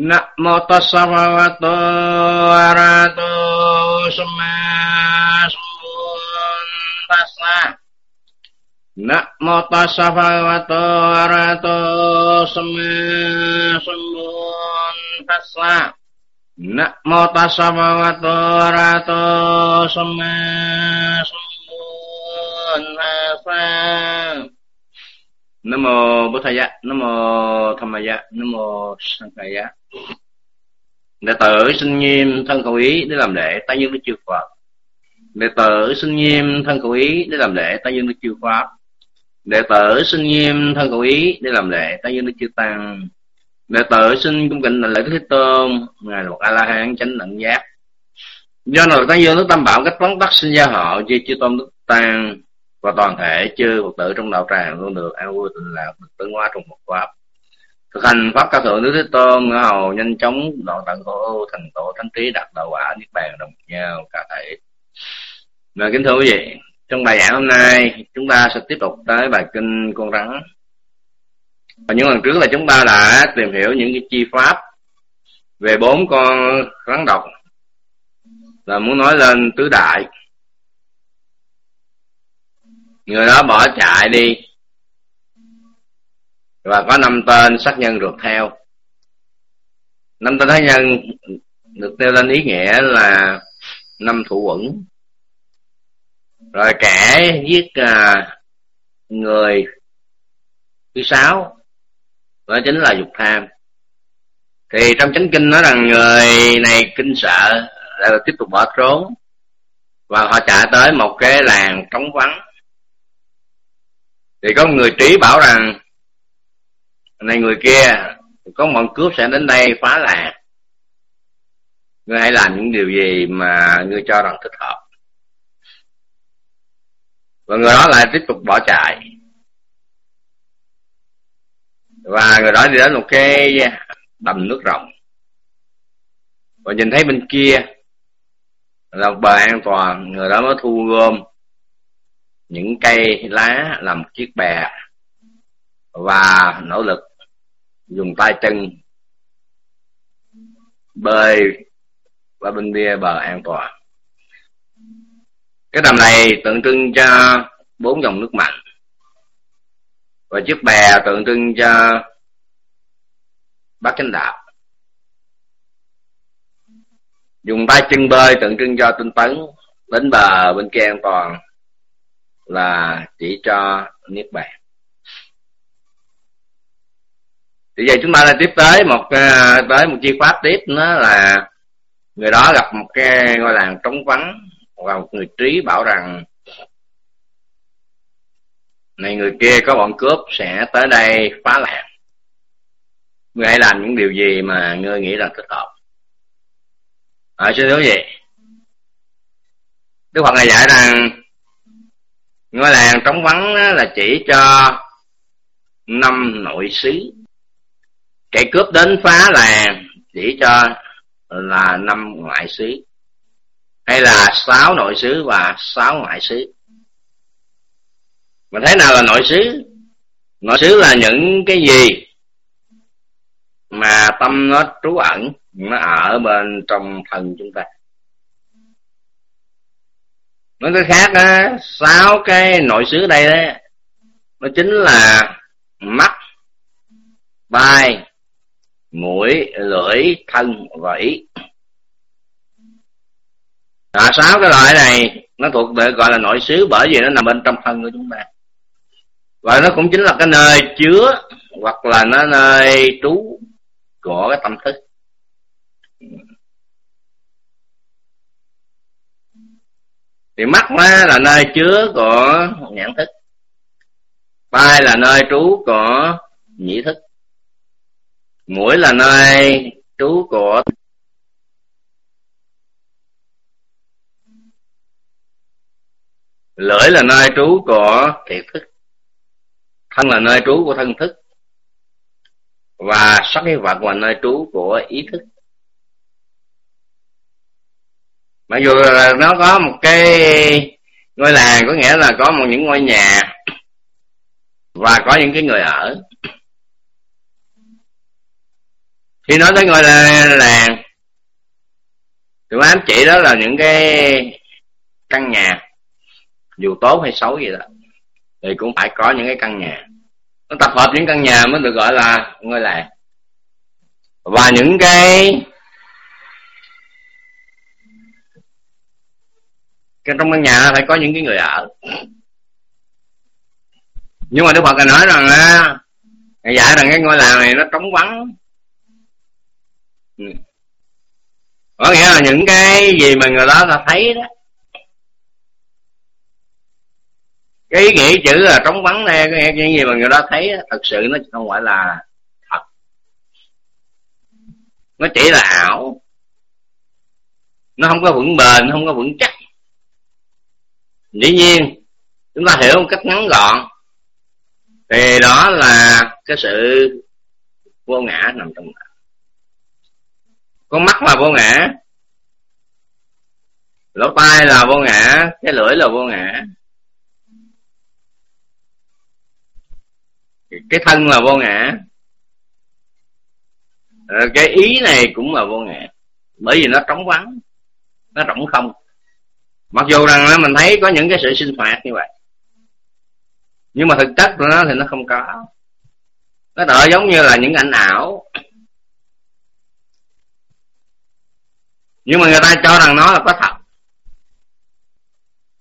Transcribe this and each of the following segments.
nak mota samawato arato semasun tasna nak mota samawato arato semasun tasna nak mota samawato arato semasun tasna Namo butaya Namo Dhammaya, Namo sangkaya. Đệ tử xin nghiêm thân khẩu ý để làm lễ tay dương Đức Chư Phật. Đệ tử xin nghiêm thân khẩu ý để làm lễ tay dương Đức Chư Pháp. Đệ tử xin nghiêm thân khẩu ý để làm lễ tay dương Đức Chư Tăng. Đệ tử xin cung kính lễ Đức Thế Tôn, ngài là một A La Hán chánh đẳng giác. Do nào tăng dương Đức Tam Bảo cách vấn tắc sinh gia họ chư chư tôn Đức Tăng và toàn thể chư Phật tử trong đạo tràng luôn được an vui tình lạc được tiến hóa trong một pháp thực hành pháp cao thượng đức thế tôn, ngã hầu nhanh chóng, đoạn tận khổ, thành tổ thánh trí, đạt đạo quả, niết bàn đồng nhau, cả thể. Và kính thưa quý vị, trong bài giảng hôm nay, chúng ta sẽ tiếp tục tới bài kinh con rắn. Và những lần trước là chúng ta đã tìm hiểu những cái chi pháp về bốn con rắn độc là muốn nói lên tứ đại. Người đó bỏ chạy đi và có năm tên sát nhân rượt theo. Năm tên sát nhân được nêu lên ý nghĩa là năm thủ quẩn. Rồi kẻ giết à, người thứ sáu đó chính là dục tham. Thì trong chánh kinh nói rằng người này kinh sợ là tiếp tục bỏ trốn. Và họ chạy tới một cái làng trống vắng. Thì có người trí bảo rằng này người kia, có bọn cướp sẽ đến đây phá làng. Ngươi hãy làm những điều gì mà ngươi cho rằng thích hợp. Và người đó lại tiếp tục bỏ chạy. Và người đó đi đến một cái đầm nước rộng. Và nhìn thấy bên kia là một bờ an toàn. Người đó mới thu gom những cây lá làm chiếc bè. Và nỗ lực dùng tay chân, bơi qua bên kia bờ an toàn. Cái đầm này tượng trưng cho bốn dòng nước mạnh và chiếc bè tượng trưng cho bát chánh đạo. Dùng tay chân bơi tượng trưng cho tinh tấn đến bờ, bên kia an toàn là chỉ cho niết bàn. Thì giờ chúng ta lại tiếp tới một ờ, tới một chi pháp tiếp nữa là người đó gặp một cái ngôi làng trống vắng, và một người trí bảo rằng, này người kia có bọn cướp sẽ tới đây phá làng. Ngươi hãy làm những điều gì mà ngươi nghĩ là thích hợp. Ở xin thưa gì đức phật này dạy rằng, ngôi làng trống vắng là chỉ cho năm nội xứ kẻ cướp đến phá làng chỉ cho là năm ngoại xứ. Hay là sáu nội xứ và sáu ngoại xứ. Mà thế nào là nội xứ? Nội xứ là những cái gì mà tâm nó trú ẩn, nó ở bên trong thân chúng ta. Nói cái khác á, sáu cái nội xứ đây đó nó chính là mắt, tai mũi lưỡi thân và ý. À, sáu cái loại này nó thuộc về gọi là nội xứ bởi vì nó nằm bên trong thân của chúng ta. Và nó cũng chính là cái nơi chứa hoặc là nó nơi trú của cái tâm thức. Thì mắt là nơi chứa của nhãn thức. Tai là nơi trú của nhĩ thức mũi là nơi trú của lưỡi là nơi trú của thiệt thức, thân là nơi trú của thân thức, và sắc cái vật là nơi trú của ý thức. Mặc dù là nó có một cái ngôi làng, có nghĩa là có một những ngôi nhà, và có những cái người ở khi nói tới ngôi làng thì ám chỉ đó là những cái căn nhà, dù tốt hay xấu gì đó, thì cũng phải có những cái căn nhà. Nó tập hợp những căn nhà mới được gọi là ngôi làng. Và những cái cái trong căn nhà phải có những cái người ở. Nhưng mà đức phật nói rằng là dạy rằng cái ngôi làng này nó trống vắng có nghĩa là những cái gì mà người đó ta thấy đó. Cái ý nghĩa chữ là trống vắng đây, cái những gì mà người đó thấy thật sự nó không phải là thật. Nó chỉ là ảo. Nó không có vững bền, nó không có vững chắc. Dĩ nhiên, chúng ta hiểu một cách ngắn gọn, thì đó là cái sự vô ngã nằm trong đó con mắt là vô ngã. Lỗ tai là vô ngã, cái lưỡi là vô ngã. Cái thân là vô ngã. Ờ, cái ý này cũng là vô ngã, bởi vì nó trống vắng, nó rỗng không. Mặc dù rằng mình thấy có những cái sự sinh hoạt như vậy, nhưng mà thực chất của nó thì nó không có. Nó đỡ giống như là những ảnh ảo. Nhưng mà người ta cho rằng nó là có thật.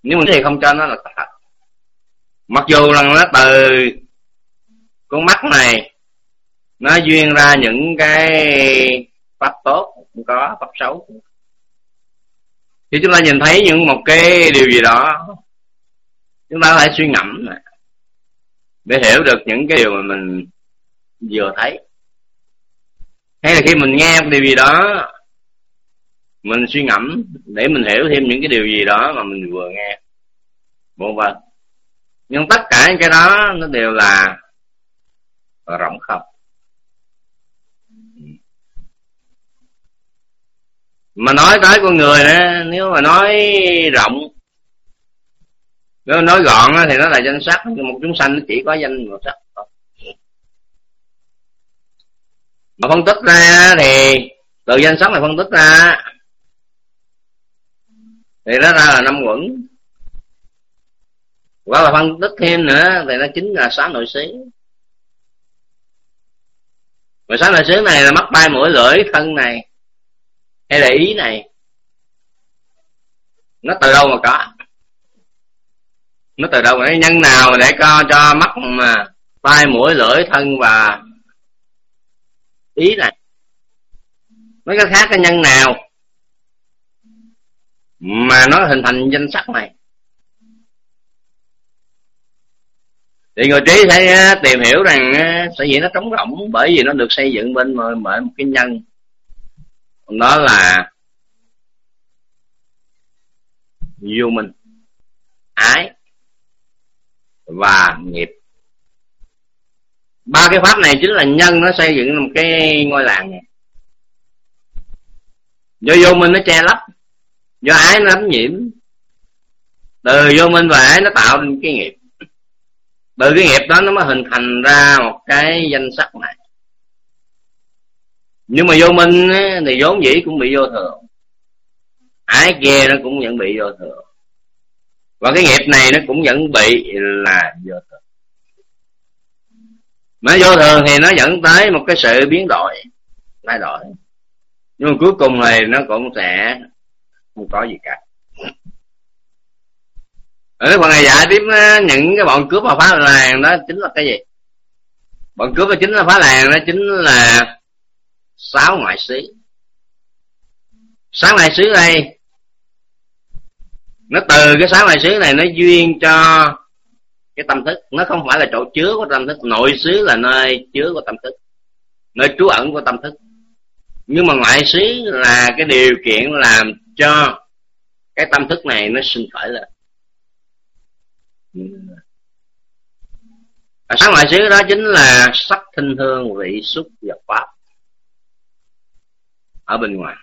Nhưng mà thì không cho nó là có thật. Mặc dù rằng nó từ con mắt này, nó duyên ra những cái pháp tốt, cũng có, pháp xấu. Thì chúng ta nhìn thấy những một cái điều gì đó, chúng ta phải suy ngẫm để hiểu được những cái điều mà mình vừa thấy. Hay là khi mình nghe một điều gì đó mình suy ngẫm để mình hiểu thêm những cái điều gì đó mà mình vừa nghe. Vân vân nhưng tất cả những cái đó nó đều là rộng khắp. mà nói tới con người đó, nếu mà nói rộng nếu nói gọn thì nó là danh sắc nhưng một chúng sanh nó chỉ có danh một sắc thôi. Mà phân tích ra thì từ danh sắc này phân tích ra thì nó ra là năm quẩn hoặc là phân tích thêm nữa, thì nó chính là sáu nội xứ mà sáu nội xứ này là mắt bay mũi lưỡi thân này, hay là ý này. Nó từ đâu mà có? Nó từ đâu cái nhân nào để co cho mắt mà tai mũi lưỡi thân và ý này? Mấy cái khác cái nhân nào? Mà nó hình thành danh sắc này. Thì người trí sẽ à, tìm hiểu rằng à, sở dĩ nó trống rỗng, bởi vì nó được xây dựng bên bởi một cái nhân. Đó là vô minh, ái và nghiệp. Ba cái pháp này chính là nhân nó xây dựng một cái ngôi làng này. Do vô minh nó che lấp do ái nó đánh nhiễm. Từ vô minh và ái nó tạo nên cái nghiệp. Từ cái nghiệp đó nó mới hình thành ra một cái danh sắc này. Nhưng mà vô minh thì vốn dĩ cũng bị vô thường. Ái kia nó cũng vẫn bị vô thường. Và cái nghiệp này nó cũng vẫn bị là vô thường. Mà vô thường thì nó dẫn tới một cái sự biến đổi, thay đổi. Nhưng mà cuối cùng thì nó cũng sẽ không có gì cả. Ở phần này giải tiếp ờ, những cái bọn cướp mà phá làng đó chính là cái gì? Bọn cướp đó chính là phá làng, đó chính là sáu ngoại xứ sáu ngoại xứ đây nó từ cái sáu ngoại xứ này nó duyên cho cái tâm thức. Nó không phải là chỗ chứa của tâm thức, nội xứ là nơi chứa của tâm thức, nơi trú ẩn của tâm thức. Nhưng mà ngoại xứ là cái điều kiện làm cho cái tâm thức này nó sinh khởi lên. Và sáng ngoại xứ đó chính là sắc thinh hương, vị xúc và pháp ở bên ngoài.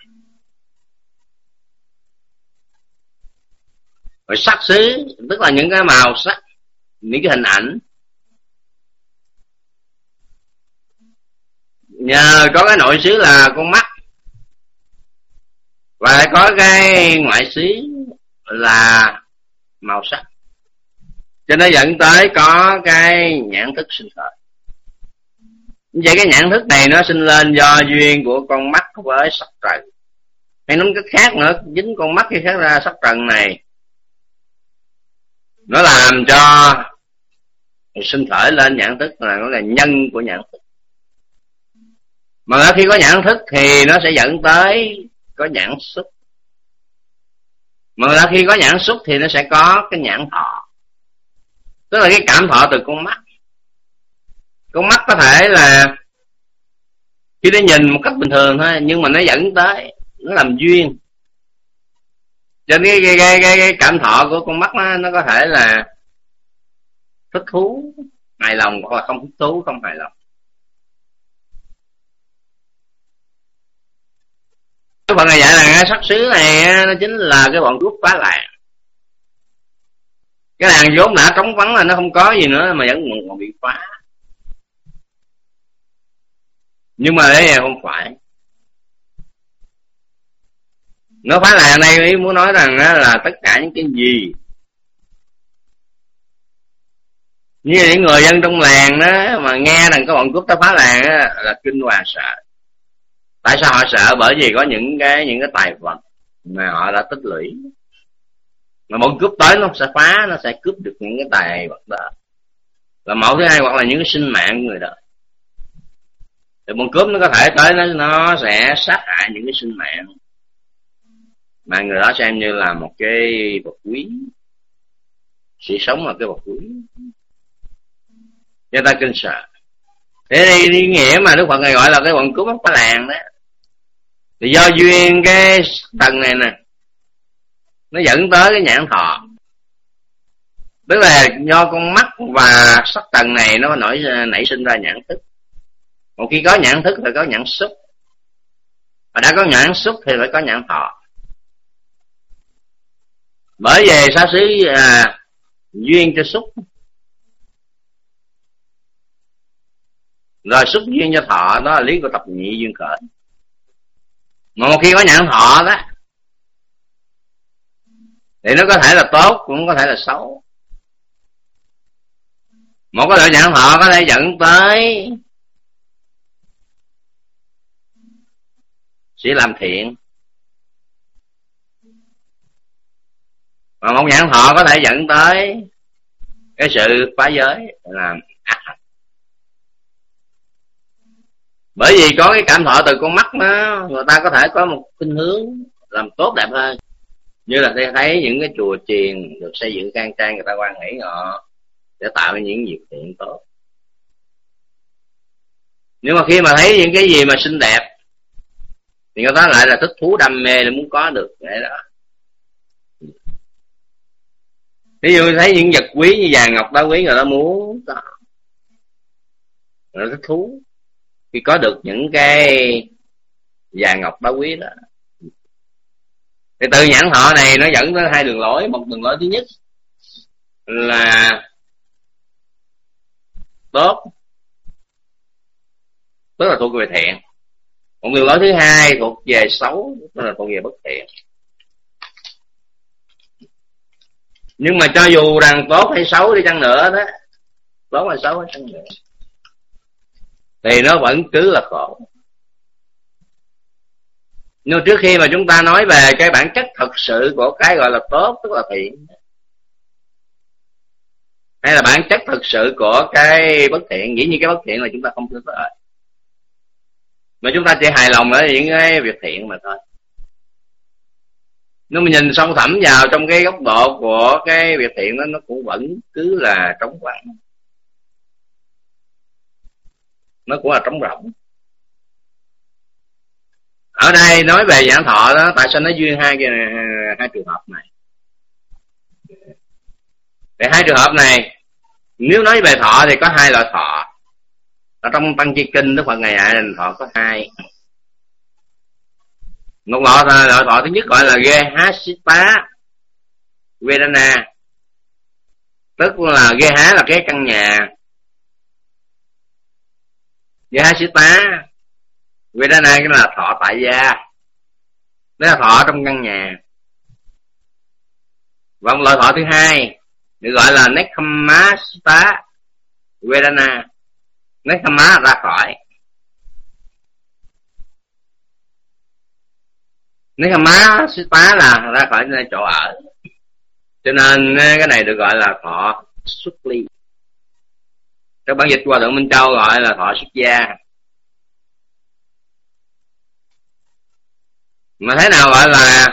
Rồi sắc xứ, tức là những cái màu sắc, những cái hình ảnh. Nhờ có cái nội xứ là con mắt và lại có cái ngoại xứ là màu sắc. Cho nó dẫn tới có cái nhãn thức sinh khởi. Vậy cái nhãn thức này nó sinh lên do duyên của con mắt với sắc trần. Hay nói cách khác nữa, dính con mắt cái khác ra sắc trần này. Nó làm cho sinh khởi lên nhãn thức là nó là nhân của nhãn thức. Mà khi có nhãn thức thì nó sẽ dẫn tới có nhãn xúc. Mà khi có nhãn xúc thì nó sẽ có cái nhãn thọ. Tức là cái cảm thọ từ con mắt. Con mắt có thể là khi nó nhìn một cách bình thường thôi nhưng mà nó dẫn tới nó làm duyên. Cho nên cái, cái, cái, cái cảm thọ của con mắt nó, nó có thể là thích thú hài lòng hoặc là không thích thú không hài lòng. Cái phần này dạy là sắc xứ này nó chính là cái bọn cướp phá làng. Cái làng vốn đã trống vắng là nó không có gì nữa mà vẫn còn bị phá. Nhưng mà đây không phải. Nó phá làng đây ý muốn nói rằng là tất cả những cái gì như những người dân trong làng đó mà nghe rằng các bọn cướp tới phá làng đó, là kinh hoàng sợ tại sao họ sợ? Bởi vì có những cái những cái tài vật mà họ đã tích lũy. Mà bọn cướp tới nó sẽ phá, nó sẽ cướp được những cái tài vật đó. Và mẫu thứ hai, hoặc là những cái sinh mạng của người đời thì bọn cướp nó có thể tới, nó nó sẽ sát hại những cái sinh mạng. Mà người đó xem như là một cái vật quý. Sự sống là cái vật quý. Cho ta kinh sợ. Thế đây ý nghĩa mà đức phật này gọi là cái bọn cướp phá làng đó thì do duyên cái tầng này nè nó dẫn tới cái nhãn thọ. Tức là do con mắt và sắc tầng này nó nổi nảy sinh ra nhãn thức. Một khi có nhãn thức thì có nhãn xúc. Và đã có nhãn xúc thì phải có nhãn thọ. Bởi vì xa xứ à, duyên cho xúc. Rồi xúc duyên cho thọ đó là lý của tập nhị duyên khởi một khi có nhãn thọ đó, thì nó có thể là tốt cũng có thể là xấu. Một cái loại nhãn thọ có thể dẫn tới sẽ làm thiện. Mà một nhãn thọ có thể dẫn tới cái sự phá giới làm ác bởi vì có cái cảm thọ từ con mắt đó, người ta có thể có một khuynh hướng làm tốt đẹp hơn. Như là thấy thấy những cái chùa chiền được xây dựng khang trang, người ta quan nghĩ họ để tạo ra những việc thiện tốt. Nếu mà khi mà thấy những cái gì mà xinh đẹp, thì người ta lại là thích thú đam mê là muốn có được vậy đó. Ví dụ thấy những vật quý như vàng ngọc đá quý, người ta muốn người ta thích thú khi có được những cái vàng ngọc đá quý đó. Thì từ nhãn thọ này nó dẫn tới hai đường lối. Một đường lối thứ nhất là tốt, tức là thuộc về thiện. Một đường lối thứ hai thuộc về xấu, tức là thuộc về bất thiện. Nhưng mà cho dù rằng tốt hay xấu đi chăng nữa đó, tốt hay xấu hay chăng nữa thì nó vẫn cứ là khổ. Nhưng trước khi mà chúng ta nói về cái bản chất thật sự của cái gọi là tốt, tức là thiện, hay là bản chất thật sự của cái bất thiện, dĩ nhiên cái bất thiện là chúng ta không thích rồi mà chúng ta chỉ hài lòng ở những cái việc thiện mà thôi. Nếu mà nhìn sâu thẳm vào trong cái góc độ của cái việc thiện đó, nó cũng vẫn cứ là trống vắng nó cũng là trống rỗng. Ở đây nói về giảng thọ đó, tại sao nó duyên hai cái, hai trường hợp này? Về hai trường hợp này, nếu nói về thọ thì có hai loại thọ. Ở trong tăng chi kinh, đức phật ngày dạy là thọ có hai. Một loại là loại thọ thứ nhất gọi là gehasita vedana, tức là ghe há là cái căn nhà gehasita Vedana cái là thọ tại gia. Đó là thọ trong căn nhà. Và một loại thọ thứ hai, được gọi là nekhamasita Vedana. Nekhama ra khỏi. Nekhamasita là ra khỏi nơi chỗ ở. Cho nên, cái này được gọi là thọ xuất ly các bản dịch qua thượng minh châu gọi là thọ xuất gia. Mà thế nào gọi là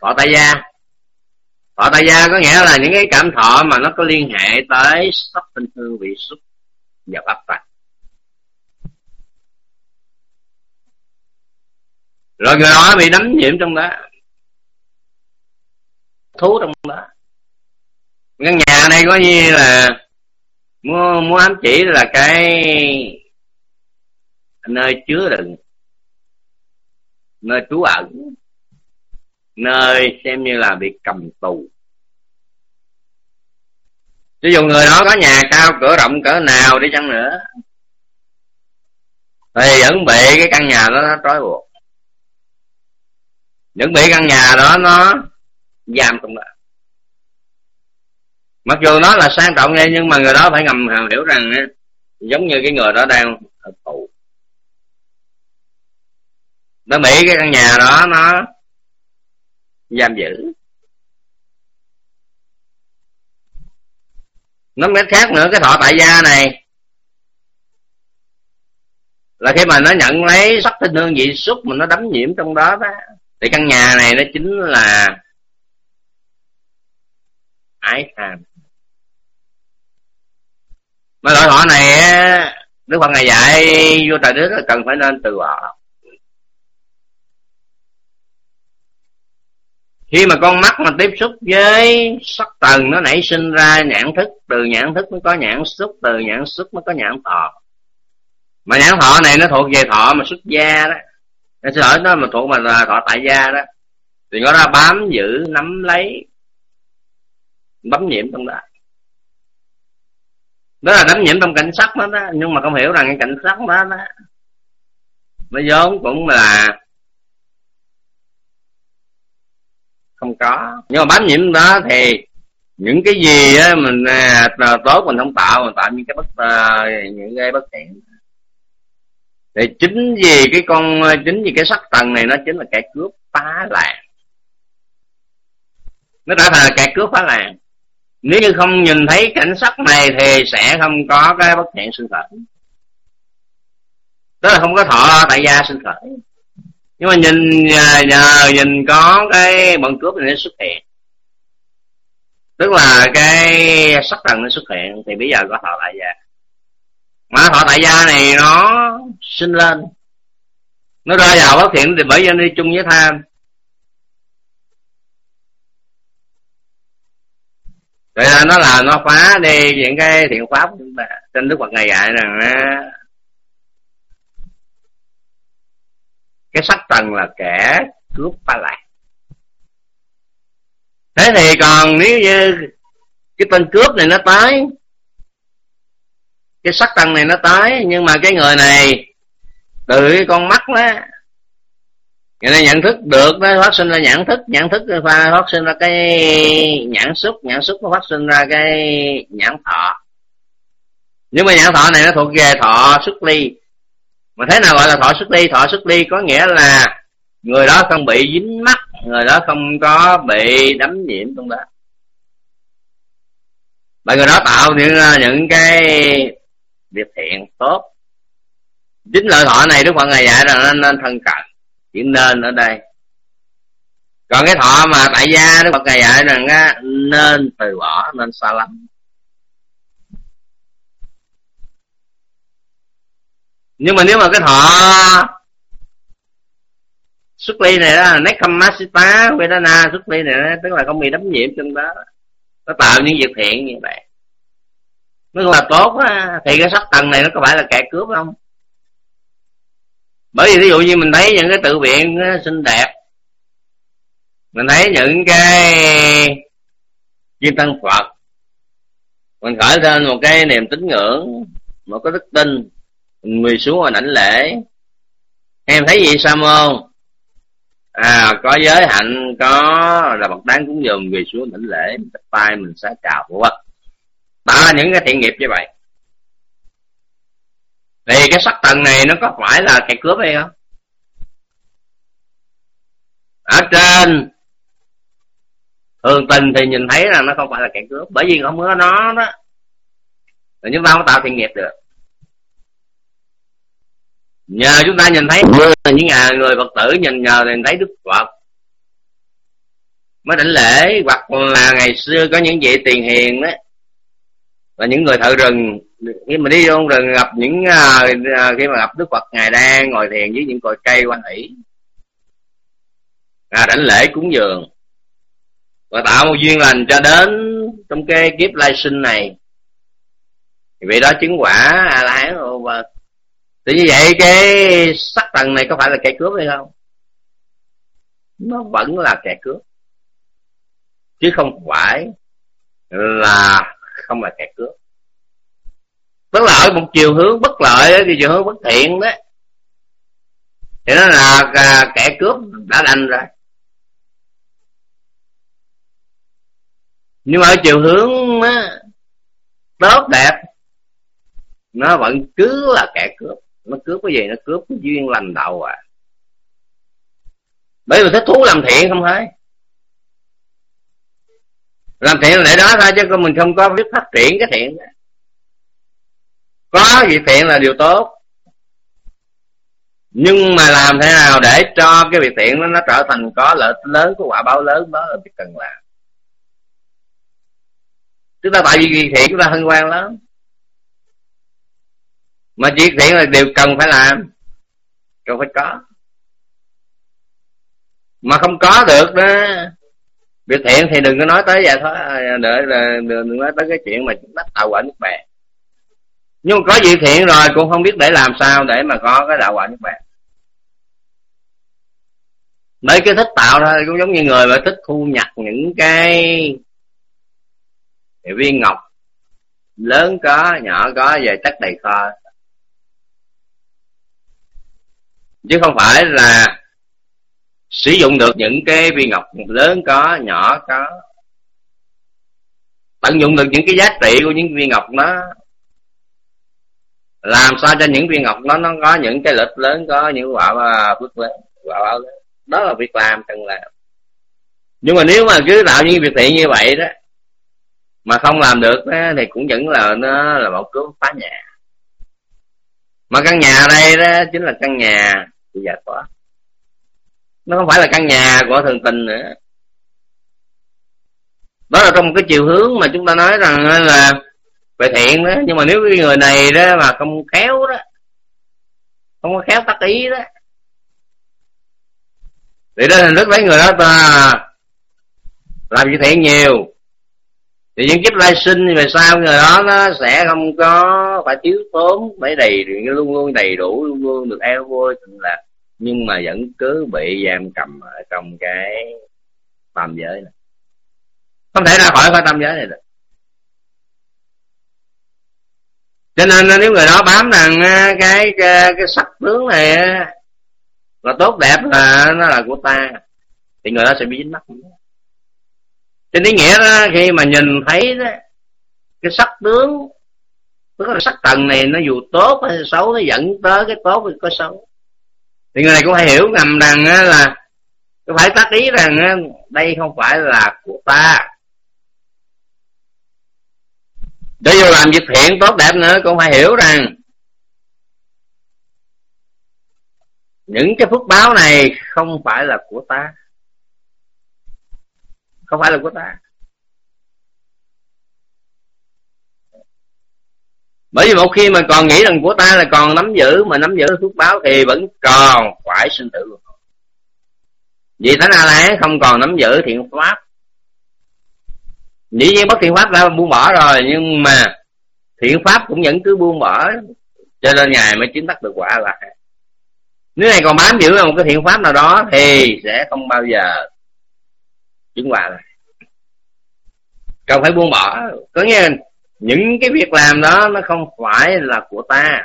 thọ tại gia? Thọ tại gia có nghĩa là những cái cảm thọ mà nó có liên hệ tới sắc tinh hương vị xúc và pháp tạng. Rồi người đó bị đắm nhiễm trong đó. Thú trong đó. Căn nhà này có như là muốn, muốn ám chỉ là cái nơi chứa đựng. Nơi trú ẩn. Nơi xem như là bị cầm tù. Cho dù người đó có nhà cao cửa rộng cỡ nào đi chăng nữa. Thì vẫn bị cái căn nhà đó nó trói buộc. Vẫn bị căn nhà đó nó giam trong đó mặc dù nó là sang trọng nghe, nhưng mà người đó phải ngầm hiểu rằng eh, giống như cái người đó đang ở tù nó bị cái căn nhà đó nó giam giữ. Nó cách khác nữa cái thọ tại gia này. Là khi mà nó nhận lấy sắc tinh hương vị xúc mà nó đấm nhiễm trong đó đó, thì căn nhà này nó chính là ái tham mà loại thọ này đức phật ngày dạy vô trời đức cần phải nên từ bỏ. Khi mà con mắt mà tiếp xúc với sắc tần nó nảy sinh ra nhãn thức, từ nhãn thức mới có nhãn xúc, từ nhãn xúc mới có nhãn thọ. Mà nhãn thọ này nó thuộc về thọ mà xuất gia đó. Nó sẽ lỗi nó mà thuộc mà là thọ tại gia đó. Thì nó ra bám giữ, nắm lấy bấm nhiễm trong đó đó là đắm nhiễm trong cảnh sắc đó, đó. Nhưng mà không hiểu rằng cái cảnh sắc đó, đó. Nó vốn cũng là không có. Nhưng mà bám nhiễm đó thì những cái gì á mình à, tốt mình không tạo mình tạo những cái bất à, những cái bất thiện. Thì chính vì cái con à, chính vì cái sắc tầng này nó chính là kẻ cướp phá làng. Nó đã thành là kẻ cướp phá làng nếu như không nhìn thấy cảnh sắc này thì sẽ không có cái bất thiện sinh khởi. Tức là không có thọ tại gia sinh khởi. Nhưng mà nhìn nhờ, nhờ nhìn có cái bọn cướp này nó xuất hiện. Tức là cái sắc thần nó xuất hiện thì bây giờ có thọ tại gia. Mà thọ tại gia này nó sinh lên. Nó rơi vào bất thiện thì bởi vì đi chung với tham. Vậy là nó là nó phá đi những cái thiện pháp của chúng ta. Trên đức phật ngày dạy rằng cái sắc tần là kẻ cướp phá lạc thế thì còn nếu như cái tên cướp này nó tới, cái sắc tăng này nó tới, nhưng mà cái người này, từ cái con mắt đó người này nhận thức được nó phát sinh ra nhận thức nhận thức phát sinh ra cái nhãn xúc nhãn xúc nó phát sinh ra cái nhãn thọ. Nhưng mà nhãn thọ này nó thuộc về thọ xuất ly mà thế nào gọi là thọ xuất ly? Thọ xuất ly có nghĩa là người đó không bị dính mắt người đó không có bị đấm nhiễm trong đó. Và người đó tạo những những cái việc thiện tốt. Chính lợi thọ này đức phật ngài dạy rằng nên, nên thân cận chữ nên ở đây. Còn cái thọ mà tại gia đức phật ngài dạy rằng á, nên từ bỏ nên xa lắm. Nhưng mà nếu mà cái thọ xuất ly này đó nekhamasita vedana xuất ly này đó, tức là không bị đấm nhiễm trong đó. Nó tạo những việc thiện như vậy. Nó là tốt á thì cái sắc tầng này nó có phải là kẻ cướp không? Bởi vì ví dụ như mình thấy những cái tự viện xinh đẹp, mình thấy những cái chuyên tăng phật, mình khởi lên một cái niềm tín ngưỡng, một cái đức tin, mình người xuống và đảnh lễ. Em thấy gì sao không? À có giới hạnh, có là bậc đáng cúng dường người xuống đảnh lễ mình tay mình xá chào của tạo những cái thiện nghiệp như vậy thì cái sắc tầng này nó có phải là kẻ cướp hay không? Ở trên, thường tình thì nhìn thấy là nó không phải là kẻ cướp, bởi vì không có nó đó. Thì chúng ta không tạo thiện nghiệp được. Nhờ chúng ta nhìn thấy những à, người phật tử nhìn nhờ nhìn thấy đức phật. Mới đảnh lễ, hoặc là ngày xưa có những vị tiền hiền đó và những người thợ rừng khi mà đi vô rừng gặp những uh, khi mà gặp đức phật ngài đang ngồi thiền với những cội cây quanh hỷ à, đảnh lễ cúng dường và tạo một duyên lành cho đến trong cái kiếp lai sinh này. Thì vậy đó chứng quả a la hán và thì như vậy cái sắc tầng này có phải là kẻ cướp hay không? Nó vẫn là kẻ cướp. Chứ không phải là không là kẻ cướp bất lợi một chiều hướng bất lợi thì chiều hướng bất thiện đó thì nó là à, kẻ cướp đã đành rồi. Nhưng mà ở chiều hướng á, tốt đẹp nó vẫn cứ là kẻ cướp. Nó cướp cái gì? Nó cướp cái duyên lành đạo à. Bởi vì thích thú làm thiện không thấy làm thiện là để đó thôi chứ mình không có biết phát triển cái thiện có việc thiện là điều tốt. Nhưng mà làm thế nào để cho cái việc thiện nó, nó trở thành có lợi lớn có quả báo lớn đó là việc cần làm. Chúng ta tại vì việc thiện chúng ta hân hoan lắm. Mà việc thiện là điều cần phải làm. Cần phải có. Mà không có được đó việc thiện thì đừng có nói tới vậy thôi. À, đợi đừng, đừng nói tới cái chuyện mà đắc tạo quả nước bè nhưng có việc thiện rồi cũng không biết để làm sao để mà có cái đạo quả như vậy. mấy cái thích tạo thôi, cũng giống như người mà thích thu nhặt những cái viên ngọc lớn có, nhỏ có, về chất đầy kho chứ không phải là sử dụng được những cái viên ngọc lớn có, nhỏ có, tận dụng được những cái giá trị của những viên ngọc đó làm sao cho những viên ngọc đó nó có những cái lịch lớn có những quả à, phước lớn quả báo lớn. Đó là việc làm cần làm. Nhưng mà nếu mà cứ tạo những việc thiện như vậy đó mà không làm được đó, thì cũng vẫn là nó là một cú phá nhà. Mà căn nhà đây đó chính là căn nhà của dạ giải thoát nó không phải là căn nhà của thường tình nữa. Đó là trong cái chiều hướng mà chúng ta nói rằng là về thiện đó, nhưng mà nếu cái người này đó mà không khéo đó, không có khéo tác ý đó. Thì đó hình thức lấy người đó ta làm việc thiện nhiều. Thì những kiếp lai sinh về sau người đó nó sẽ không có phải thiếu thốn, phải đầy, luôn luôn đầy đủ, luôn luôn được eo vui là nhưng mà vẫn cứ bị giam cầm ở trong cái tam giới này. Không thể ra khỏi cái tam giới này được. Cho nên à, nếu người đó bám rằng à, cái cái, cái sắc tướng này à, là tốt đẹp là nó là của ta thì người đó sẽ bị dính mắc trên ý nghĩa đó khi mà nhìn thấy đó, cái sắc tướng tức là sắc tầng này nó dù tốt hay xấu nó dẫn tới cái tốt hay có xấu. Thì người này cũng phải hiểu ngầm rằng là phải tác ý rằng đây không phải là của ta. Để vô làm việc thiện, tốt đẹp nữa, cũng phải hiểu rằng những cái phước báo này không phải là của ta. Không phải là của ta. Bởi vì một khi mà còn nghĩ rằng của ta là còn nắm giữ, mà nắm giữ phước báo thì vẫn còn phải sinh tử vì thánh a la không còn nắm giữ thiện pháp? Dĩ nhiên bất thiện pháp đã buông bỏ rồi, nhưng mà thiện pháp cũng vẫn cứ buông bỏ. Cho nên ngài mới chứng đắc được quả là nếu này còn bám giữ vào một cái thiện pháp nào đó thì sẽ không bao giờ chứng quả rồi cần phải buông bỏ. Có nghĩa là những cái việc làm đó nó không phải là của ta.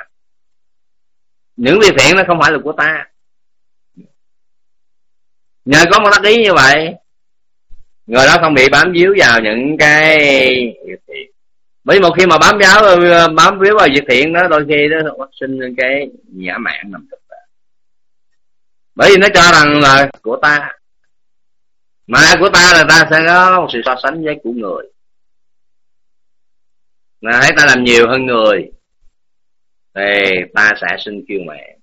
Những việc thiện nó không phải là của ta. Nhờ có một đắc ý như vậy người đó không bị bám víu vào những cái việc thiện. Bởi một khi mà bám giáo bám víu vào việc thiện đó, đôi khi nó phát sinh cái nhã mạng nằm thực bởi vì nó cho rằng là của ta. Mà của ta là ta sẽ có một sự so sánh với của người. Là thấy ta làm nhiều hơn người, thì ta sẽ sinh kiêu mẹ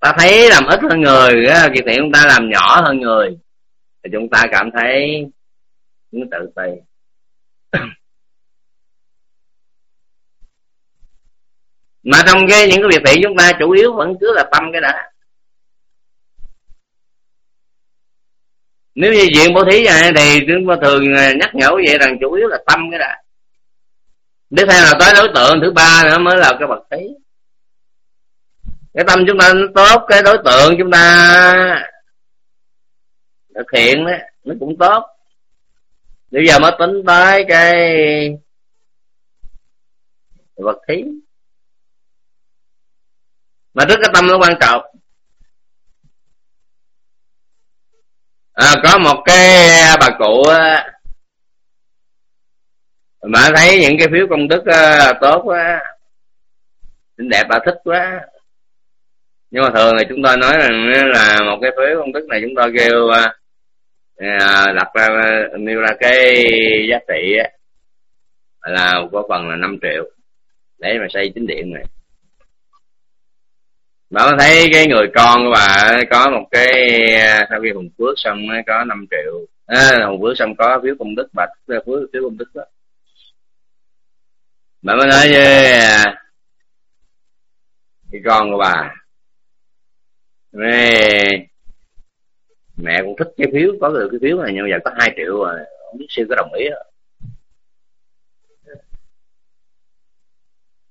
ta thấy làm ít hơn người việc thiện ta làm nhỏ hơn người thì chúng ta cảm thấy những tự ti. Mà trong cái những cái việc thiện chúng ta chủ yếu vẫn cứ là tâm cái đã. Nếu như diện bố thí này thì chúng ta thường nhắc nhở vậy rằng chủ yếu là tâm cái đã. Tiếp theo là tới đối tượng thứ ba nữa mới là cái bậc thí. Cái tâm chúng ta tốt, cái đối tượng chúng ta thực hiện đó nó cũng tốt. Bây giờ mới tính tới cái vật thí mà trước cái tâm nó quan trọng. À, có một cái bà cụ mà thấy những cái phiếu công đức tốt quá xinh đẹp bà thích quá. Nhưng mà thường thì chúng tôi nói rằng là một cái phiếu công đức này chúng tôi kêu à, À, đặt ra à, nêu ra cái giá trị là có phần là 5 triệu. Để mà xây chính điện này. Bà thấy cái người con của bà có một cái à, sau khi hùng phước xong có 5 triệu. À, hùng phước xong có phiếu công đức bà phiếu phiếu công đức đó. Bà mới nói với cái con của bà. Mẹ mẹ cũng thích cái phiếu có được cái phiếu này nhưng mà giờ có hai triệu rồi không biết siêu có đồng ý không.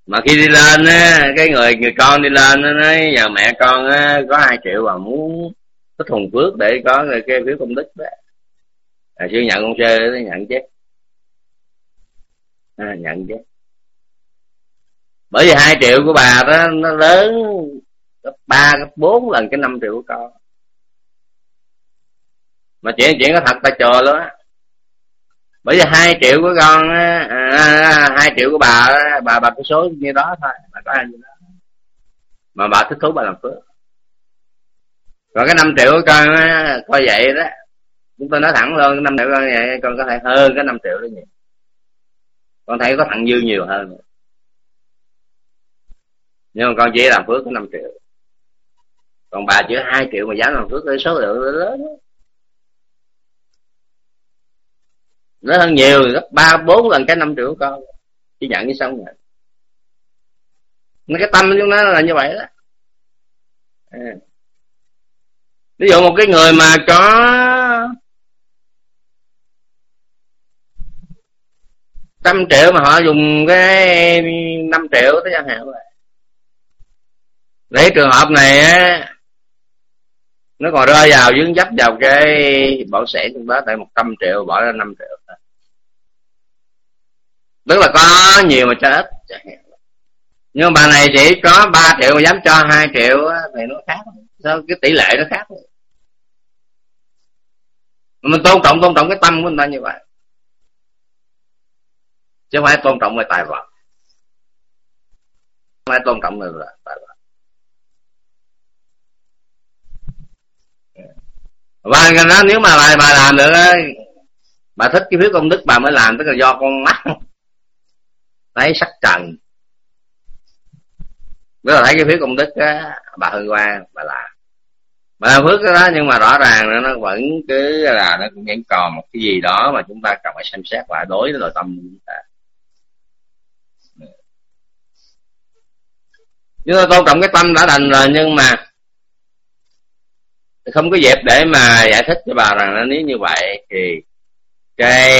Mà khi đi lên á cái người người con đi lên nó nói giờ mẹ con á có hai triệu mà muốn có thùng phước để có cái phiếu công đức đó. À, sư nhận con sơ nó nhận chứ. À, nhận chứ. Bởi vì hai triệu của bà đó nó lớn gấp ba gấp bốn lần cái năm triệu của con mà chuyện chuyện có thật ta chờ luôn á. Bởi vì hai triệu của con à, à, à, hai triệu của bà bà bà cái số như đó thôi bà có như đó. Mà bà thích thú bà làm phước. Còn cái năm triệu của con á, coi vậy đó. Chúng tôi nói thẳng luôn năm triệu con vậy con có thể hơn cái năm triệu đó nhiều. Con thấy có thằng dư nhiều hơn nhưng mà con chỉ làm phước có năm triệu. Còn bà chỉ hai triệu mà dám làm phước cái số lượng lớn nó hơn nhiều gấp ba, bốn lần cái năm triệu của con. Chỉ nhận như xong rồi. Nó cái tâm của chúng nó là như vậy đó. À. ví dụ một cái người mà có trăm triệu mà họ dùng cái năm triệu tới chẳng hạn vậy lấy trường hợp này á, nó còn rơi vào dướng dấp vào cái bảo sẻ trong đó tại một trăm triệu, bỏ ra năm triệu tức là có nhiều mà cho ít. Nhưng mà bà này chỉ có 3 triệu mà dám cho 2 triệu thì nó khác. Sao cái tỷ lệ nó khác? Mình tôn trọng tôn trọng cái tâm của người ta như vậy. Chứ không phải tôn trọng về tài vật. Không phải tôn trọng người tài vật. Và đó nếu mà bà, bà làm được bà thích cái phiếu công đức bà mới làm tức là do con mắt thấy sắc trần. Nếu là thấy cái phiếu công đức á bà hư qua bà là, bà làm phước đó nhưng mà rõ ràng nó vẫn cứ là nó cũng vẫn còn một cái gì đó mà chúng ta cần phải xem xét lại đối với nội tâm của chúng ta. Chúng ta tôn trọng cái tâm đã thành rồi nhưng mà không có dẹp để mà giải thích cho bà rằng nếu như vậy thì cái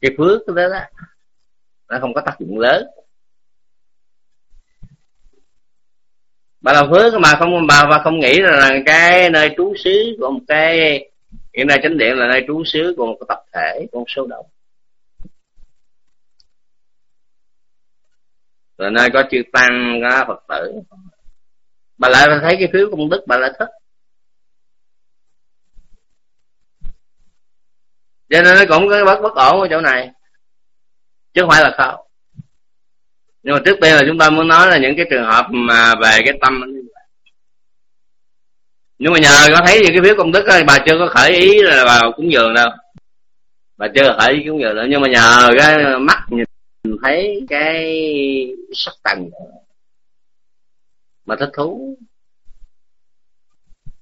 cái phước đó, đó nó không có tác dụng lớn. Bà làm phước mà không, bà và không nghĩ là cái nơi trú xứ của một cái, hiện nay chánh điện là nơi trú xứ của một tập thể, của một số động. Là nơi có chư tăng, có phật tử. Bà lại thấy cái phiếu công đức, bà lại thích. Cho nên nó cũng có bất bất ổn ở chỗ này chứ không phải là không. Nhưng mà trước tiên là chúng ta muốn nói là những cái trường hợp mà về cái tâm nhưng mà nhờ có thấy những cái phiếu công đức đó, bà chưa có khởi ý là bà cúng dường đâu. Bà chưa khởi ý cúng dường nữa nhưng mà nhờ cái mắt nhìn thấy cái sắc tầng mà thích thú.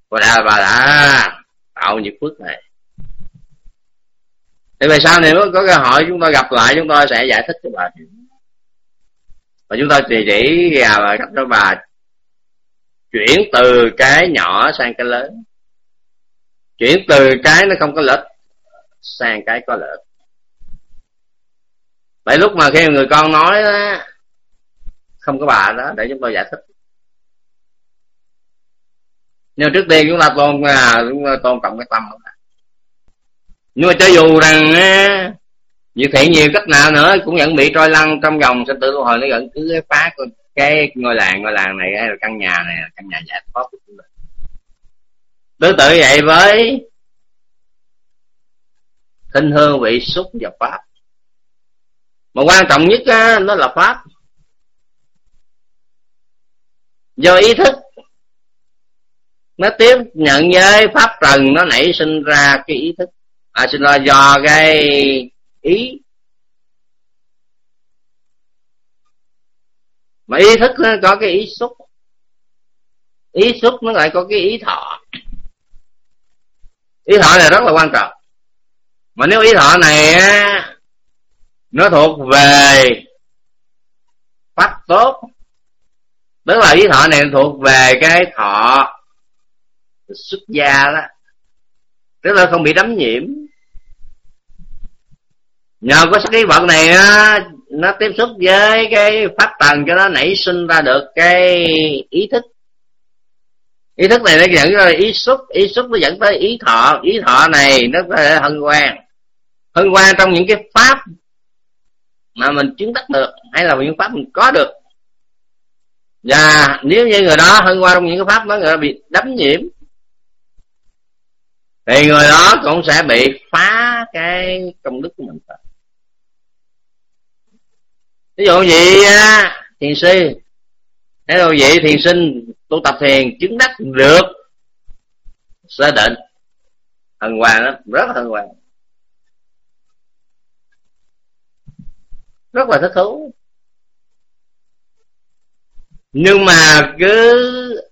Và đã bà đã tạo những phước này thì về sau này nếu có cơ hội chúng ta gặp lại, chúng tôi sẽ giải thích cho bà và chúng ta chỉ chỉ và cách cho bà chuyển từ cái nhỏ sang cái lớn. Chuyển từ cái nó không có lợi sang cái có lợi vậy lúc mà khi người con nói đó không có bà đó, để chúng tôi giải thích. Nhưng trước tiên chúng ta tôn à, chúng ta tôn trọng cái tâm đó nhưng mà cho dù rằng việc thiện nhiều cách nào nữa cũng vẫn bị trôi lăn trong vòng sinh tử luân hồi. Nó vẫn cứ phá cái ngôi làng ngôi làng này hay là căn nhà này là căn nhà giải thoát của chúng mình. Tương tự vậy với thinh hương vị xúc và pháp. Mà quan trọng nhất á, nó là pháp. Do ý thức nó tiếp nhận với pháp trần nó nảy sinh ra cái ý thức à xin lỗi, do cái ý. Mà ý thức nó có cái ý xúc. Ý xúc nó lại có cái ý thọ. Ý thọ này rất là quan trọng. Mà nếu ý thọ này á, nó thuộc về pháp tốt, tức là ý thọ này thuộc về cái thọ xuất gia đó, tức là không bị đấm nhiễm nhờ có cái vật này á, nó tiếp xúc với cái pháp tầng cho nó nảy sinh ra được cái ý thức. Ý thức này nó dẫn tới ý xúc ý xúc nó dẫn tới ý thọ. Ý thọ này nó có thể hân hoan. Hân hoan trong những cái pháp mà mình chứng đắc được hay là những pháp mình có được. Và nếu như người đó hân hoan trong những cái pháp đó, người đó bị đắm nhiễm, thì người đó cũng sẽ bị phá cái công đức của mình ví dụ vậy thiền sư thế là vậy thiền sinh, tu tập thiền, chứng đắc được. Sơ định. Thần hoàng đó, rất là thần hoàng. Rất là thích thú. Nhưng mà cứ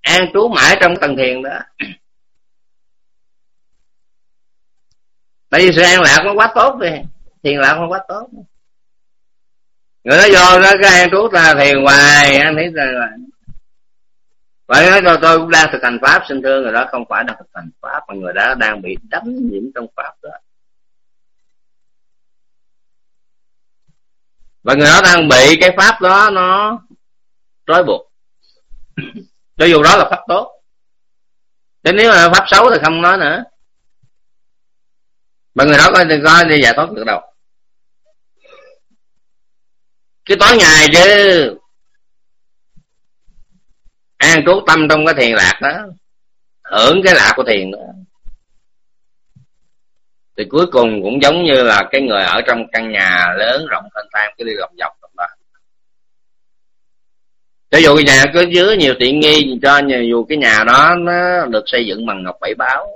an trú mãi trong tầng thiền đó. Tại vì sự an lạc nó quá tốt rồi thiền lạc nó quá tốt người nó vô đó cái ăn thuốc ta thiền hoài ăn thấy rồi? Vậy nói cho tôi cũng đang thực hành pháp, xin thưa người đó không phải đang thực hành pháp, mà người đó đang bị đắm nhiễm trong pháp đó. Và người đó đang bị cái pháp đó nó trói buộc. Cho dù đó là pháp tốt. Thế nếu mà pháp xấu thì không nói nữa. Mà người đó coi thì coi đi giải thoát được đâu cái tối ngày chứ. An trú tâm trong cái thiền lạc đó. Hưởng cái lạc của thiền đó. Thì cuối cùng cũng giống như là cái người ở trong căn nhà lớn rộng thanh thang, cứ đi lòng vòng trong đó. Cho dù cái nhà có dưới nhiều tiện nghi cho dù cái nhà đó nó được xây dựng bằng ngọc bảy báo.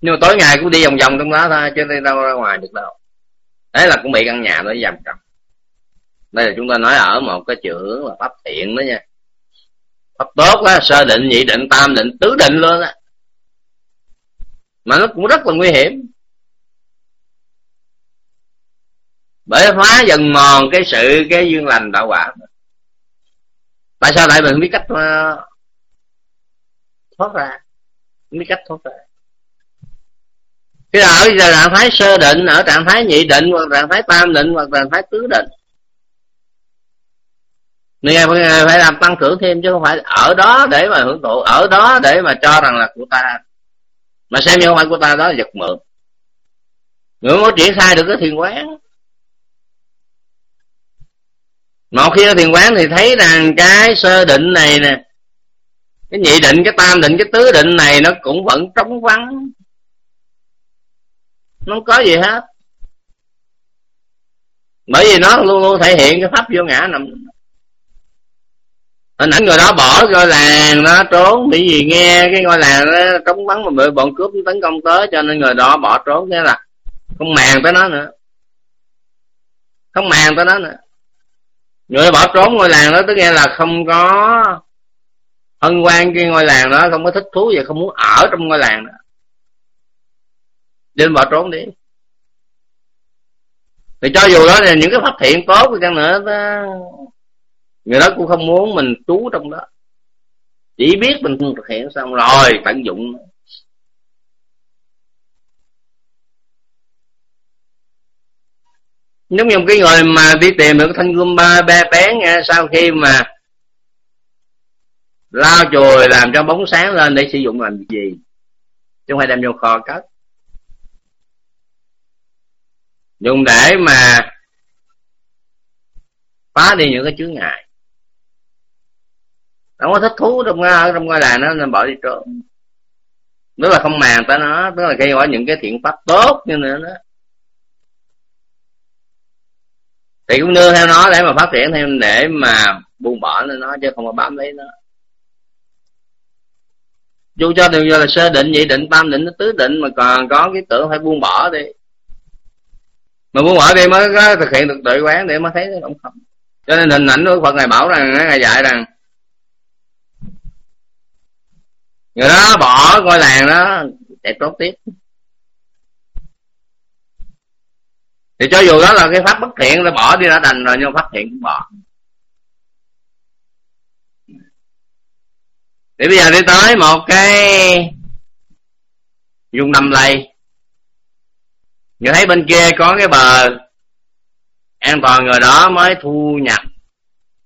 Nhưng mà tối ngày cũng đi vòng vòng trong đó thôi, chứ đi đâu ra ngoài được đâu đấy là cũng bị căn nhà nó giam cầm. Đây là chúng ta nói ở một cái chữ là pháp thiện đó nha. Pháp tốt á, sơ định, nhị định, tam định, tứ định luôn á. Mà nó cũng rất là nguy hiểm. Bởi phá dần mòn cái sự, cái duyên lành đạo quả. Tại sao lại mình không biết cách ờ, thoát ra? Không biết cách thoát ra cái ở giờ trạng thái sơ định ở trạng thái nhị định hoặc trạng thái tam định hoặc trạng thái tứ định. Người phải, phải làm tăng trưởng thêm chứ không phải ở đó để mà hưởng thụ ở đó để mà cho rằng là của ta. Mà xem như không phải của ta đó là giật mượn. Người muốn triển khai được cái thiền quán. Một khi ở thiền quán thì thấy rằng cái sơ định này nè cái nhị định cái tam định cái tứ định này nó cũng vẫn trống vắng không có gì hết. Bởi vì nó luôn luôn thể hiện cái pháp vô ngã nằm. Hình ảnh người đó bỏ ngôi làng nó trốn. Bị gì nghe cái ngôi làng nó trống bắn mà bị bọn cướp tấn công tới, cho nên người đó bỏ trốn. Nghe là không màng tới nó nữa. Không màng tới nó nữa. Người bỏ trốn ngôi làng đó tức nghe là không có hân quan cái ngôi làng đó, không có thích thú và không muốn ở trong ngôi làng đó nên bỏ trốn đi. Thì cho dù đó là những cái phát hiện tốt đi chăng nữa đó, người đó cũng không muốn mình trú trong đó. Chỉ biết mình thực hiện xong rồi tận dụng. Giống như một cái người mà đi tìm được thanh gươm ba bé bén nha sau khi mà lao chùi làm cho bóng sáng lên để sử dụng làm gì. Chứ không phải đem vô kho cất. Dùng để mà phá đi những cái chướng ngại. Nó có thích thú trong trong ngôi làng nó nên bỏ đi trốn. Tức là không màng tới nó, tức là gây bỏ những cái thiện pháp tốt như nữa đó. Thì cũng nương theo nó để mà phát triển thêm, để mà buông bỏ lên nó chứ không có bám lấy nó. Dù cho điều giờ là sơ định, nhị định, tam định, tứ định mà còn có cái tưởng phải buông bỏ đi mà buông bỏ đi, mới có thực hiện được tự quán để mới thấy cái động không cho nên hình ảnh của phật ngài bảo rằng, ngài dạy rằng, người đó bỏ ngôi làng đó, chạy trốn tiếp. Thì cho dù đó là cái pháp bất thiện là bỏ đi đã đành rồi, nhưng pháp thiện cũng bỏ. Thì bây giờ đi tới một cái dùng nằm lầy người thấy bên kia có cái bờ. An toàn người đó mới thu nhập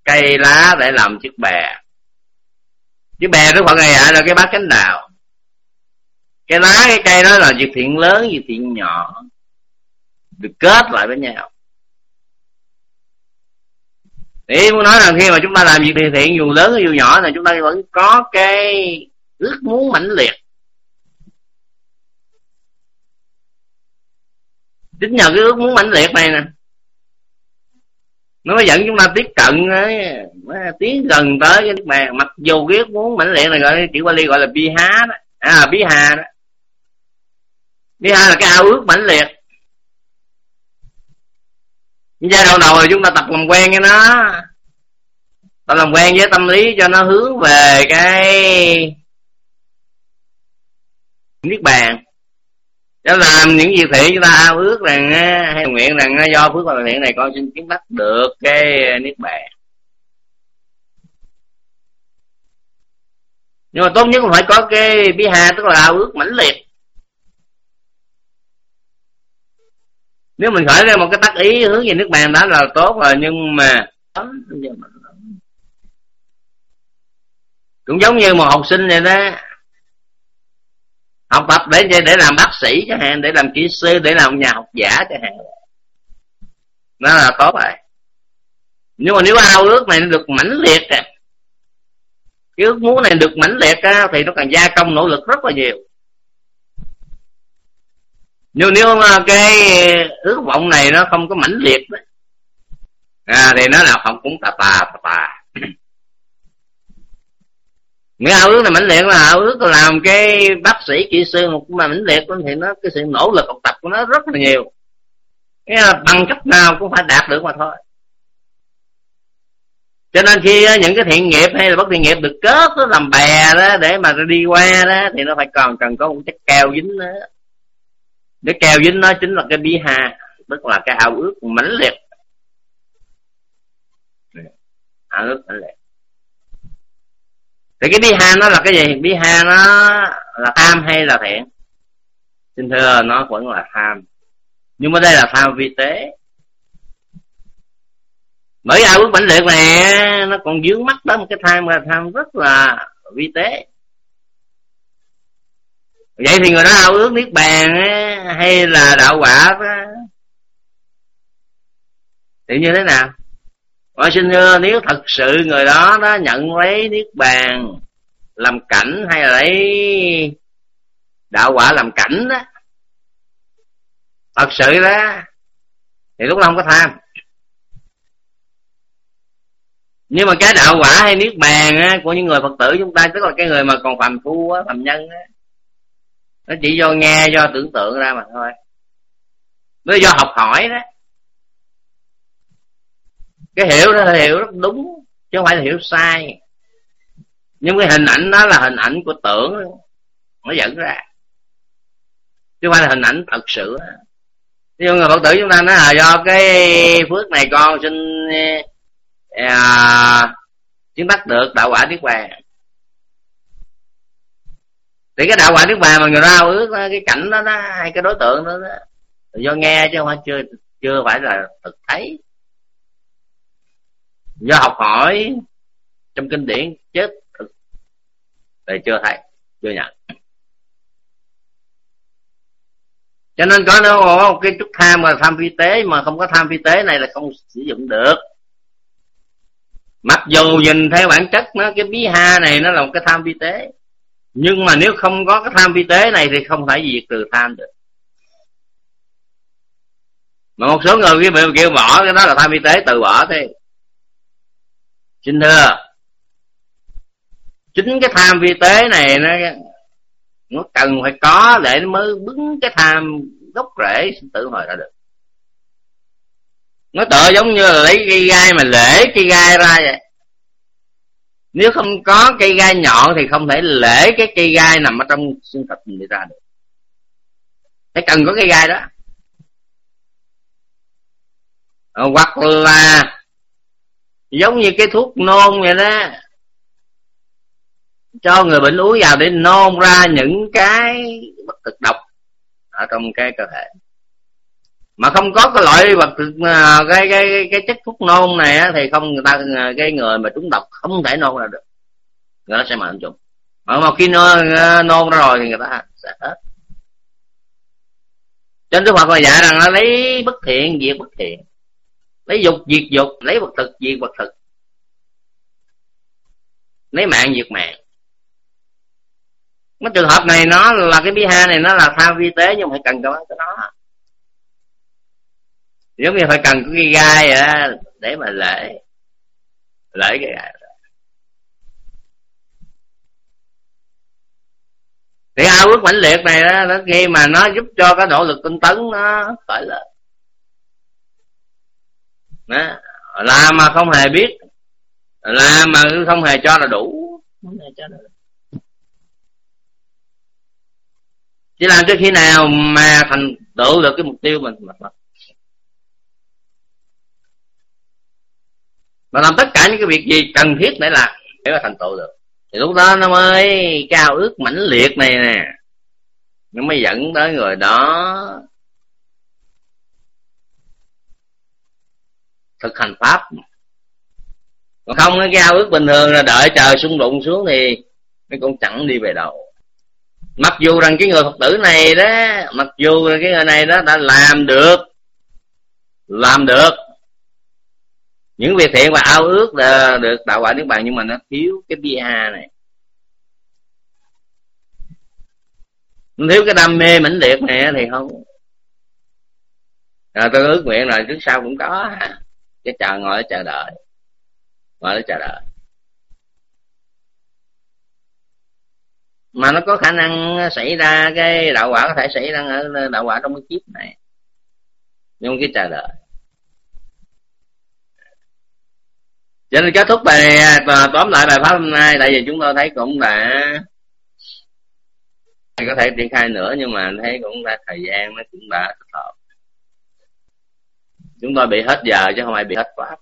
cây lá để làm chiếc bè. Chiếc bè đức phật này ạ là cái bát cánh đào. Cái lá, cái cây đó là việc thiện lớn, việc thiện nhỏ. Được kết lại với nhau. Ý muốn nói là khi mà chúng ta làm việc thiện thiện, dù lớn hay dù nhỏ, thì chúng ta vẫn có cái ước muốn mãnh liệt. Chính nhờ cái ước muốn mãnh liệt này nè. Nó mới dẫn chúng ta tiếp cận tiến gần tới cái nước bàn mặc dù cái ước muốn mãnh liệt này gọi chữ Bali gọi là bi há đó. À bi hà đó. Bi hà là cái ao ước mãnh liệt. Giai đoạn đầu là chúng ta tập làm quen với nó. Tập làm quen với tâm lý cho nó hướng về cái niết bàn cho làm những việc thiện chúng ta ao ước rằng hay nguyện rằng do phước và thiện này con xin chứng đắc được cái niết bàn. Nhưng mà tốt nhất cũng phải có cái bi hà tức là ao ước mãnh liệt. Nếu mình khởi ra một cái tác ý hướng về nước bàn, đó là tốt rồi, nhưng mà cũng giống như một học sinh vậy đó học tập để để làm bác sĩ chẳng hạn để làm kỹ sư để làm nhà học giả chẳng hạn nó là tốt rồi nhưng mà nếu ao ước này được mãnh liệt à cái ước muốn này được mãnh liệt á, thì nó cần gia công nỗ lực rất là nhiều. Nhưng nếu mà cái ước vọng này nó không có mãnh liệt đó, à, thì nó là không cũng tà tà tà tà cái ao ước này mãnh liệt là ao ước làm cái bác sĩ kỹ sư một mà mãnh liệt thì nó, cái sự nỗ lực học tập của nó rất là nhiều. Cái là bằng cách nào cũng phải đạt được mà thôi. Cho nên khi à, những cái thiện nghiệp hay là bất thiện nghiệp được kết nó làm bè đó, để mà đi qua đó, thì nó phải còn cần có một chất keo dính nữa. Để keo dính nó chính là cái bi hà tức là cái ao ước mãnh liệt. Ao ước mãnh liệt thì cái bi ha nó là cái gì? Bi ha nó là tham hay là thiện? Xin thưa, nó vẫn là tham. Nhưng mà đây là tham vi tế. Bởi ao ước mãnh liệt này nó còn dướng mắt đó một cái tham là tham rất là vi tế. Vậy thì người đó ao ước niết bàn hay là đạo quả thì như thế nào? Và xin thưa nếu thật sự người đó nó nhận lấy niết bàn làm cảnh hay là lấy đạo quả làm cảnh đó thật sự đó thì lúc đó không có tham. Nhưng mà cái đạo quả hay niết bàn á, của những người phật tử chúng ta tức là cái người mà còn phàm phu á, phàm nhân á, nó chỉ do nghe do tưởng tượng ra mà thôi. Nó do học hỏi đó cái hiểu đó hiểu rất đúng chứ không phải là hiểu sai. Nhưng cái hình ảnh đó là hình ảnh của tưởng nó dẫn ra. Chứ không phải là hình ảnh thật sự. Nhưng người phật tử chúng ta nói là do cái phước này con xin à, chứng đắc được đạo quả niết bàn. Thì cái đạo quả niết bàn mà người ta ước cái cảnh đó, đó hay cái đối tượng đó, đó do nghe chứ không phải chưa chưa phải là thực thấy do học hỏi trong kinh điển chết thực thì chưa thấy chưa nhận. Cho nên có nó một cái chút tham mà tham vi tế mà không có tham vi tế này là không sử dụng được. Mặc dù nhìn theo bản chất nó cái bí ha này nó là một cái tham vi tế. Nhưng mà nếu không có cái tham vi tế này thì không thể diệt từ tham được. Mà một số người kêu, kêu bỏ cái đó là tham vi tế từ bỏ thế xin thưa, chính cái tham vi tế này nó nó cần phải có để nó mới bứng cái tham gốc rễ tự hồi ra được. Nó tựa giống như là lấy cây gai mà lễ cây gai ra vậy. Nếu không có cây gai nhọn thì không thể lễ cái cây gai nằm ở trong xương thịt mình ra được. Phải cần có cây gai đó. Hoặc là giống như cái thuốc nôn vậy đó. Cho người bệnh uống vào để nôn ra những cái vật thực độc ở trong cái cơ thể. Mà không có cái loại vật à, cái cái cái chất thuốc nôn này á, thì không người ta à, cái người mà trúng độc không thể nôn ra được. Người ta sẽ mà trùng mà một khi nôn, à, nôn ra rồi thì người ta sẽ hết. Trên đức phật là dạy rằng nó lấy bất thiện diệt bất thiện lấy dục diệt dục lấy vật thực diệt vật thực. Lấy mạng diệt mạng. Cái trường hợp này nó là cái bi ha này nó là tham vi tế nhưng phải cần cái đó giống như phải cần cái gai à, để mà lễ. Lễ cái gai thì ao ước mãnh liệt này đó, nó khi mà nó giúp cho cái nỗ lực tinh tấn nó khởi lên đó. làm mà không hề biết. Làm mà không hề cho là đủ. Không hề cho là đủ. Chỉ làm cho khi nào mà thành tựu được cái mục tiêu mình mà mà làm tất cả những cái việc gì cần thiết để làm để mà thành tựu được. Thì lúc đó nó mới cao ước mãnh liệt này nè. Nó mới dẫn tới người đó thực hành pháp. Còn không cái ao ước bình thường là đợi chờ xung đụng xuống thì mấy con chẳng đi về đâu. Mặc dù rằng cái người phật tử này đó mặc dù là cái người này đó đã làm được làm được những việc thiện và ao ước là được đạo quả nước bàn nhưng mà nó thiếu cái bia này. Nó thiếu cái đam mê mãnh liệt này thì không. À, tôi ước nguyện rồi trước sau cũng có cái chờ ngồi chờ đợi. Ngồi chờ đợi. Mà nó có khả năng xảy ra cái đạo quả có thể xảy ra ở đạo quả trong cái kiếp này. Nhưng cái chờ đợi. Cho nên kết thúc bài à, tóm lại bài pháp hôm nay, tại vì chúng tôi thấy cũng đã, có thể triển khai nữa, nhưng mà thấy cũng đã thời gian nó cũng đã thích hợp chúng tôi bị hết giờ chứ không ai bị hết pháp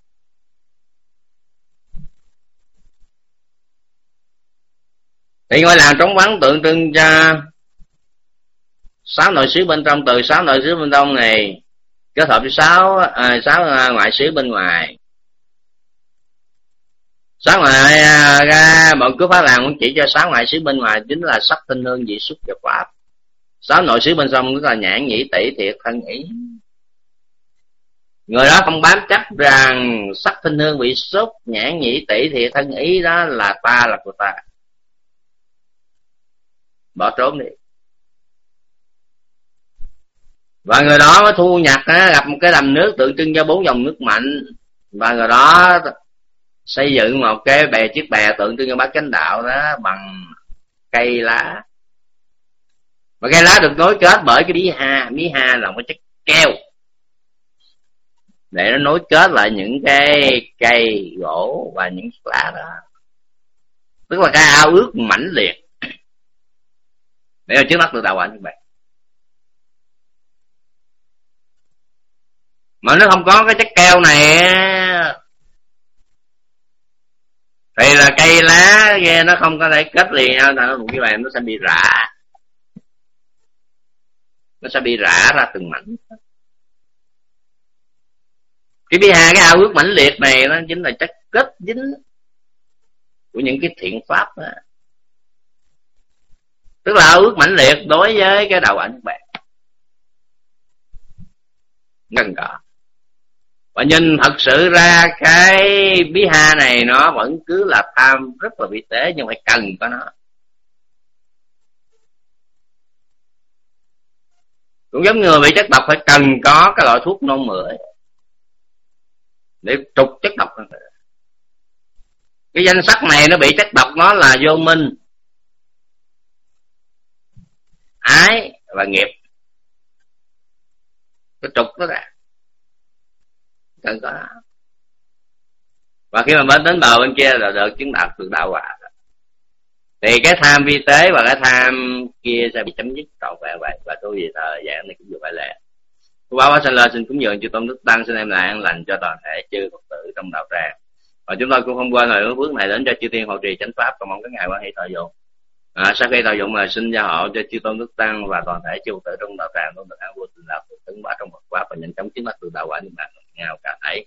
thì ngôi làng trống vắng tượng trưng cho sáu nội xứ bên trong. Từ sáu nội xứ bên trong này kết hợp với sáu à, sáu à, ngoại xứ bên ngoài. Sáu ngoại à, ra bọn cứ phá làng cũng chỉ cho sáu ngoại xứ bên ngoài chính là sắc tinh hương dị xuất và pháp sáu nội xứ bên trong tức là nhãn nhĩ tỷ thiệt thân ý người đó không bám chấp rằng sắc thân hương bị sốt nhãn nhĩ tỷ thì thân ý đó là ta là của ta. Bỏ trốn đi. Và người đó mới thu nhặt gặp một cái đầm nước tượng trưng cho bốn dòng nước mạnh. Và người đó xây dựng một cái bè, chiếc bè tượng trưng cho bát chánh đạo đó bằng cây lá. Và cây lá được nối kết bởi cái bí ha bí ha là một chất keo để nó nối kết lại những cái cây gỗ và những lá đó. Tức là cái ao ước mãnh liệt. Để trước mắt tự tạo quả như vậy. Mà nó không có cái chất keo này thì là cây lá nghe nó không có thể kết liền nhau. Nó cũng cái vậy, nó sẽ bị rã. Nó sẽ bị rã ra từng mảnh cái thứ hai, cái ao ước mãnh liệt này nó chính là chất kết dính của những cái thiện pháp đó. tức là ao ước mãnh liệt đối với cái đầu ảnh bạn. Gần cỡ và nhìn thật sự ra, cái bí ha này nó vẫn cứ là tham rất là vi tế, nhưng phải cần có nó. Cũng giống người bị chất độc phải cần có cái loại thuốc nôn mửa để trục chất độc. Cái danh sách này nó bị chất độc, nó là vô minh. Ái và nghiệp. Cái trục đó ra cần có. Và khi mà bên đến bờ bên kia là được chứng đạt được đạo quả thì cái tham vi tế và cái tham kia sẽ bị chấm dứt trọn vẹn vậy. Và tôi vì thời gian này cũng vừa phải lệ Cô báo sanh lên xin cúng dường chư tôn đức tăng xin em lại an lành cho toàn thể chư Phật tử trong đạo tràng. Và chúng tôi cũng không quên lời hướng phước này đến cho chư tiên hộ trì chánh pháp cầu mong các ngài quan hệ thọ dụng. À, sau khi thọ dụng là xin gia hộ cho chư tôn đức tăng và toàn thể chư Phật tử trong đạo tràng luôn được an vui tình lạc tấn bá trong Phật pháp và nhanh chóng chứng đắc từ đạo quả niết bàn ngào cả thảy